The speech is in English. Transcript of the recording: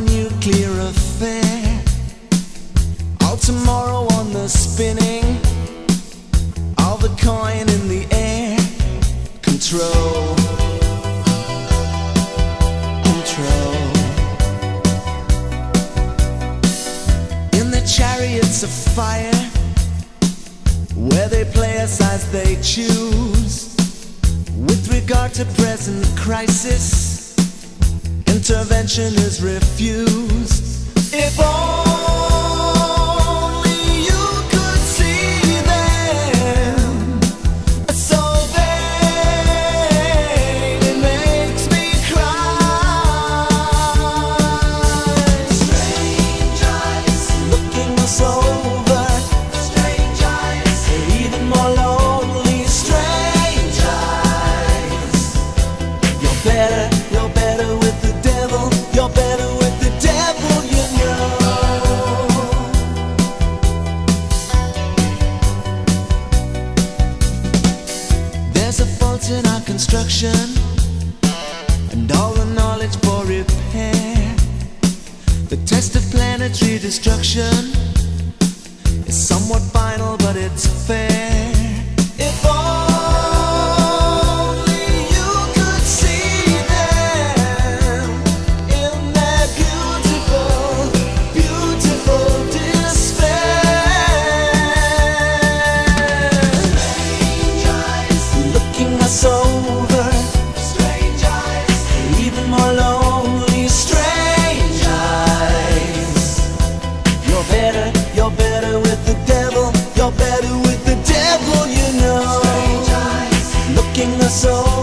nuclear affair. All tomorrow on the spinning, all the coin in the air. Control, control. In the chariots of fire, where they play us as they choose. With regard to present crisis intervention is refused. If only in our construction and all the knowledge for repair. The test of planetary destruction is somewhat final, but it's fair. If all soul.